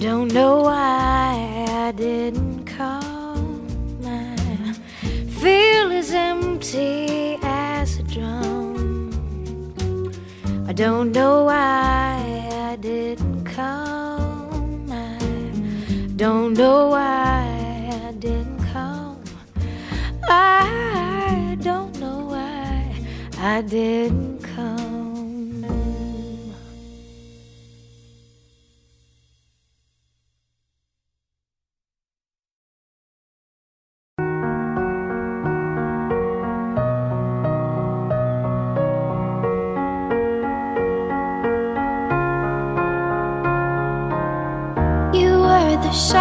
don't know why I didn't call. My feel as empty as a drum. I don't know why I didn't call. I don't know why I didn't call. I don't know why I didn't. shine.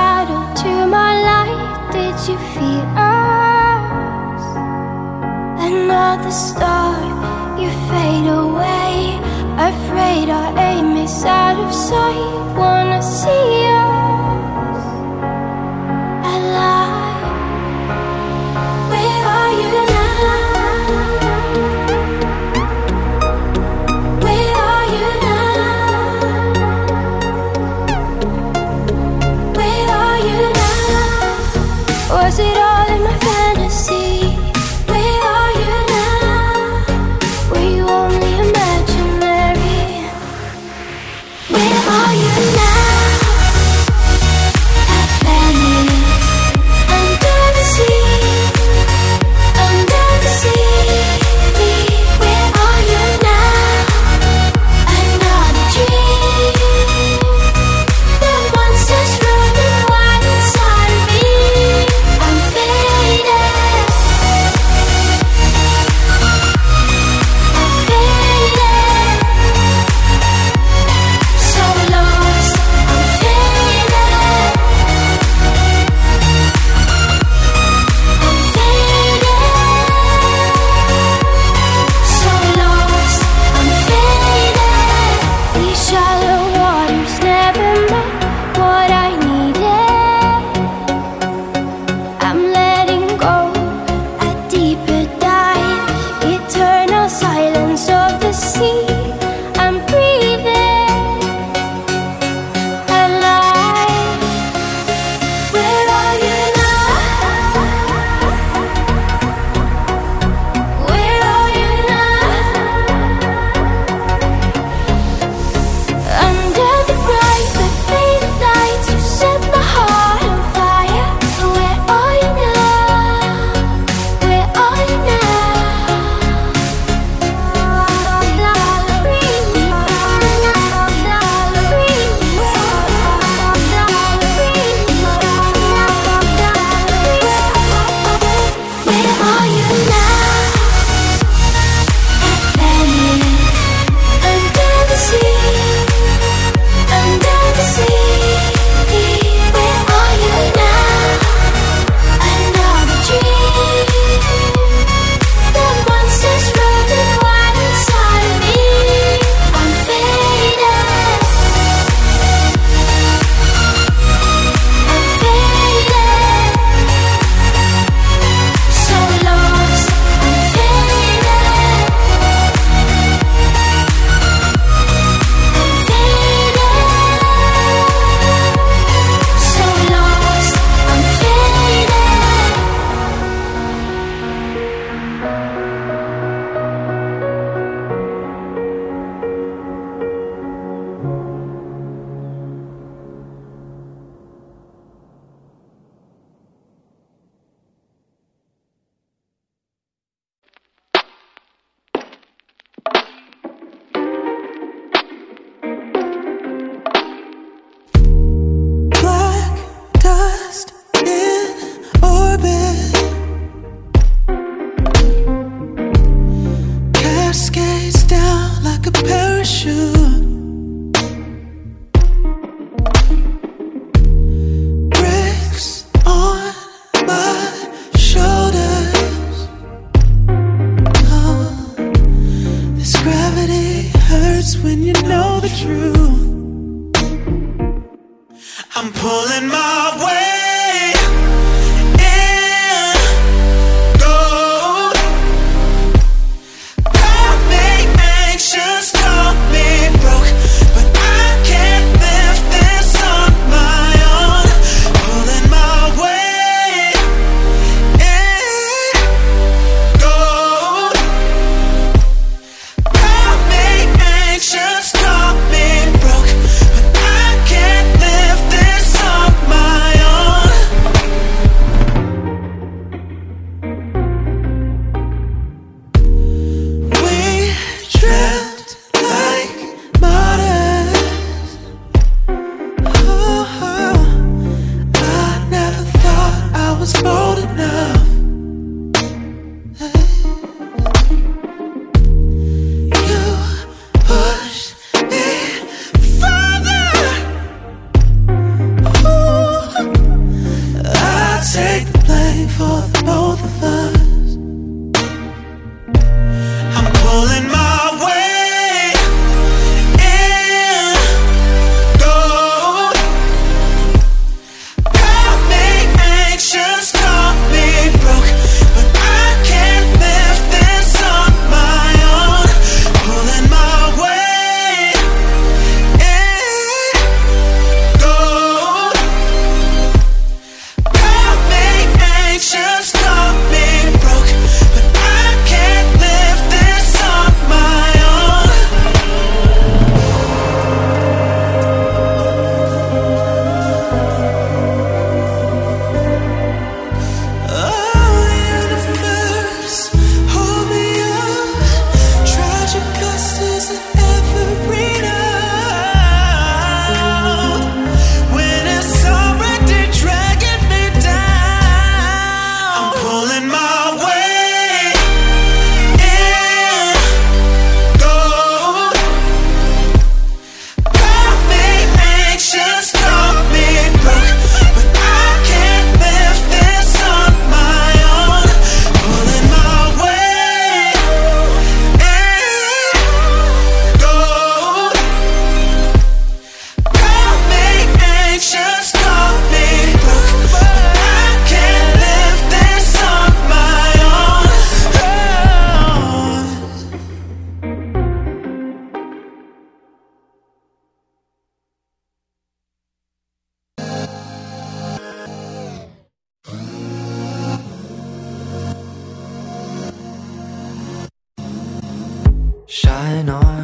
I know.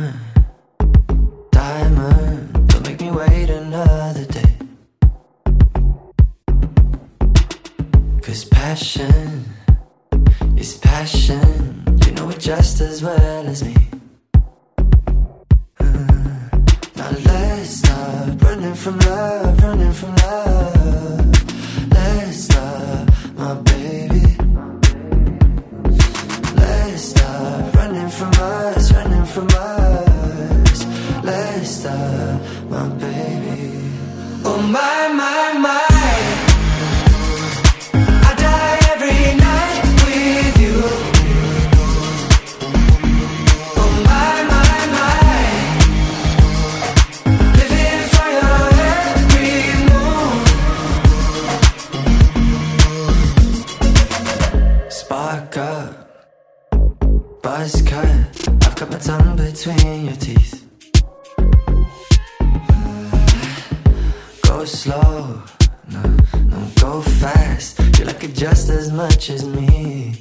just as much as me.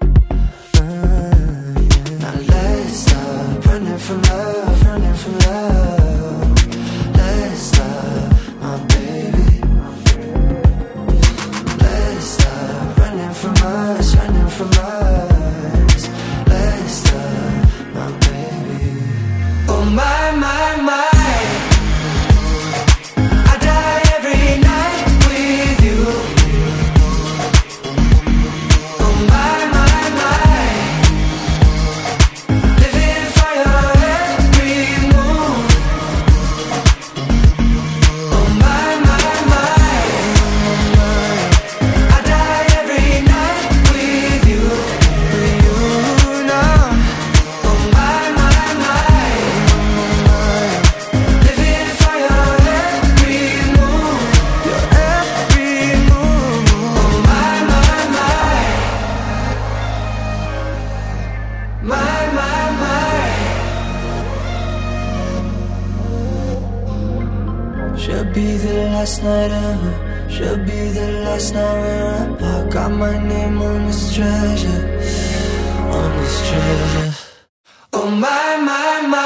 Uh, yeah. Now let's stop running from love. name on this treasure, on this treasure. Oh my, my, my.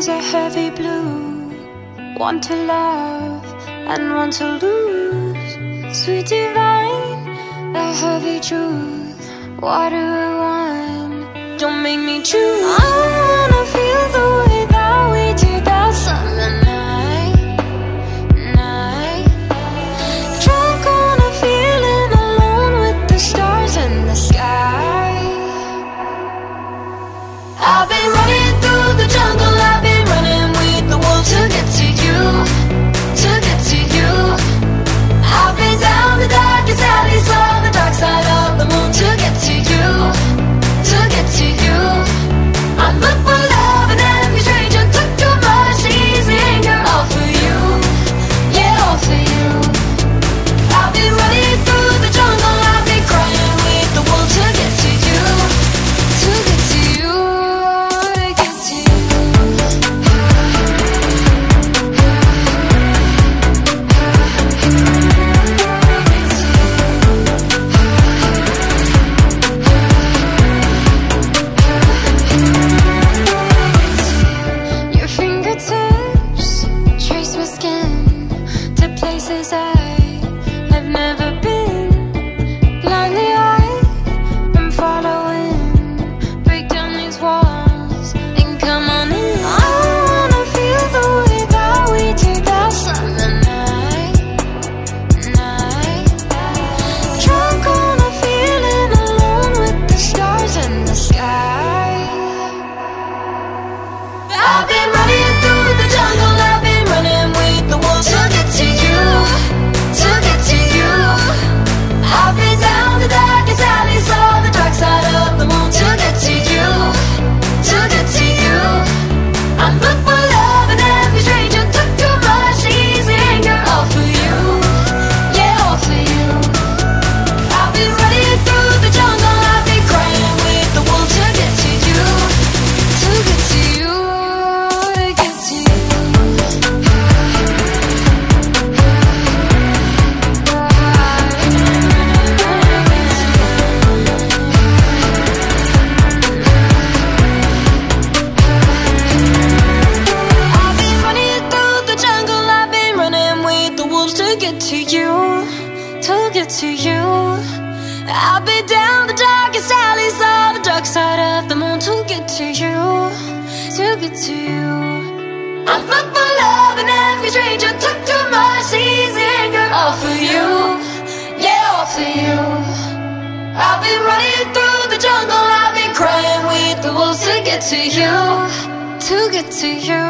is a heavy blue. One to love and one to lose. Sweet divine, the heavy truth. What do I want? Don't make me choose. to you. it to you.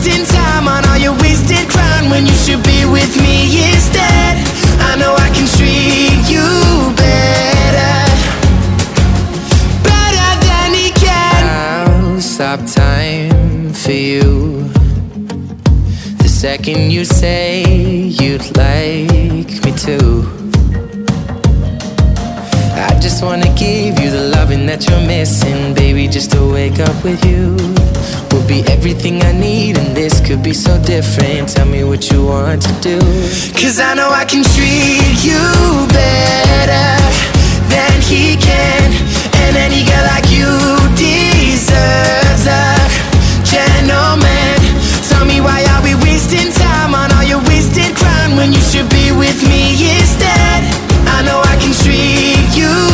wasting time on all your wasted crown when you should be with me instead? I know I can treat you better, better than he can. I'll stop time for you. The second you say you'd like me to. Just wanna give you the loving that you're missing, baby. Just to wake up with you will be everything I need, and this could be so different. Tell me what you want to do. Cause I know I can treat you better than he can, and any girl like you deserves a gentleman. Tell me why are we wasting time on all your wasted crown when you should be with me instead? I know I can treat you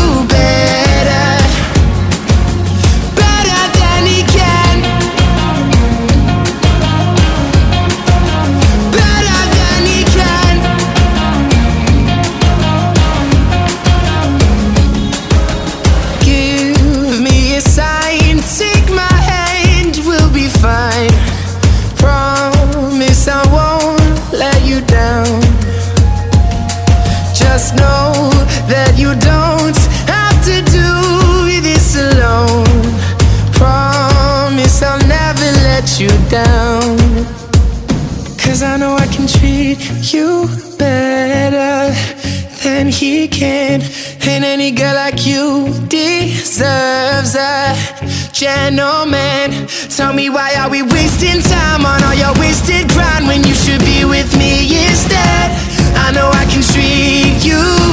any girl like you deserves a gentleman. Tell me why are we wasting time on all your wasted grind when you should be with me instead? I know I can treat you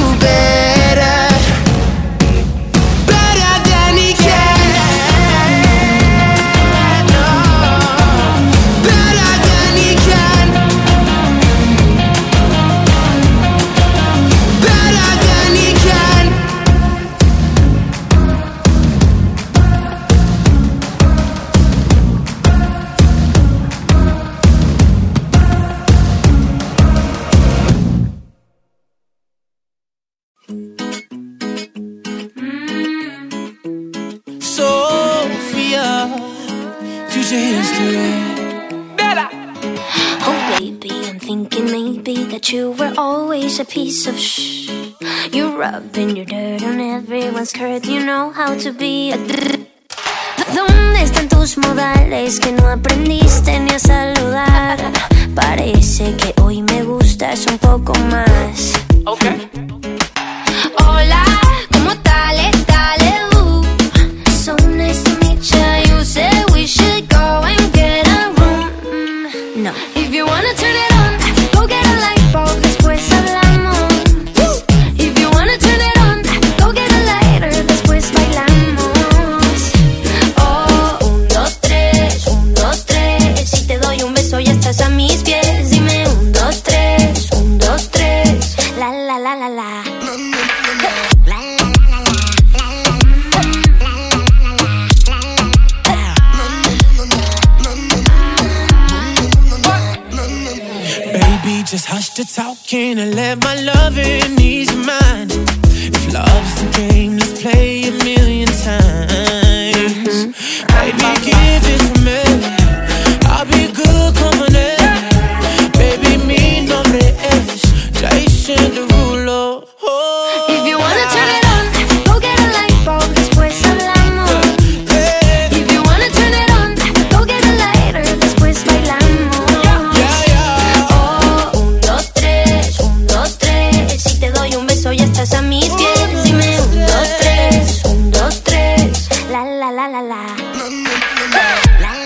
a piece of shh. You're rubbing your dirt on everyone's skirt. You know how to be a. ¿Dónde están tus modales que no aprendiste ni a saludar? Parece que hoy me gustas un poco más. Hola, and let my loving ease your la la. la, la, la